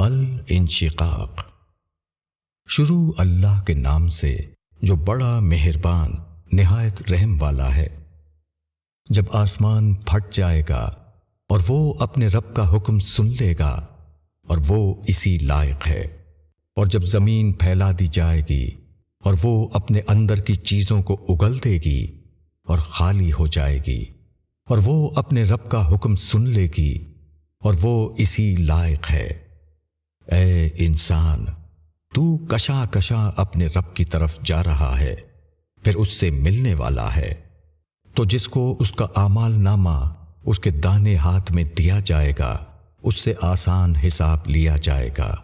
الانشقاق۔ شروع اللہ کے نام سے جو بڑا مہربان، نہایت رحم والا ہے۔ جب آسمان پھٹ جائے گا اور وہ اپنے رب کا حکم سن لے گا اور وہ اسی لائق ہے۔ اور جب زمین پھیلا دی جائے گی اور وہ اپنے اندر کی چیزوں کو اگل دے گی اور خالی ہو جائے گی اور وہ اپنے رب کا حکم سن لے گی اور وہ اسی لائق ہے۔ اے انسان، تو کشا کشا اپنے رب کی طرف جا رہا ہے، پھر اس سے ملنے والا ہے۔ تو جس کو اس کا اعمال نامہ اس کے دانے ہاتھ میں دیا جائے گا، اس سے آسان حساب لیا جائے گا،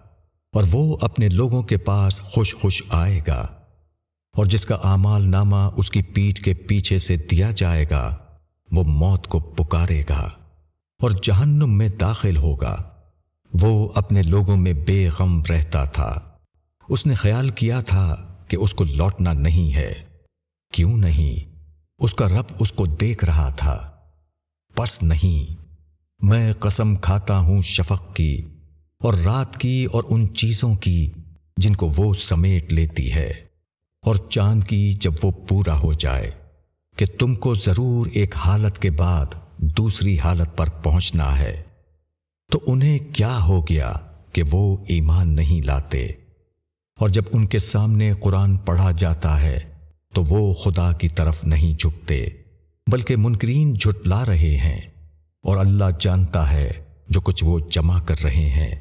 اور وہ اپنے لوگوں کے پاس خوش خوش آئے گا۔ اور جس کا اعمال نامہ اس کی پیٹھ کے پیچھے سے دیا جائے گا، وہ موت کو پکارے گا اور جہنم میں داخل ہوگا۔ وہ اپنے لوگوں میں بے غم رہتا تھا۔ اس نے خیال کیا تھا کہ اس کو لوٹنا نہیں ہے۔ کیوں نہیں؟ اس کا رب اس کو دیکھ رہا تھا۔ پس نہیں۔ میں قسم کھاتا ہوں شفق کی اور رات کی اور ان چیزوں کی جن کو وہ سمیٹ لیتی ہے۔ اور چاند کی جب وہ پورا ہو جائے کہ تم کو ضرور ایک حالت کے بعد دوسری حالت پر پہنچنا ہے۔ تو انہیں کیا ہو گیا کہ وہ ایمان نہیں لاتے؟ اور جب ان کے سامنے قرآن پڑھا جاتا ہے، تو وہ خدا کی طرف نہیں جھکتے، بلکہ منکرین جھٹلا رہے ہیں۔ اور اللہ جانتا ہے جو کچھ وہ جمع کر رہے ہیں۔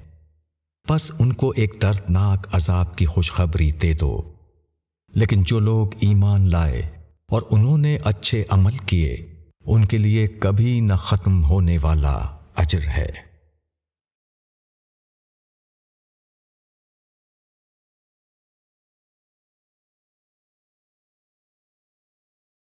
بس ان کو ایک دردناک عذاب کی خوشخبری دے دو۔ لیکن جو لوگ ایمان لائے اور انہوں نے اچھے عمل کیے، ان کے لیے کبھی نہ ختم ہونے والا اجر ہے۔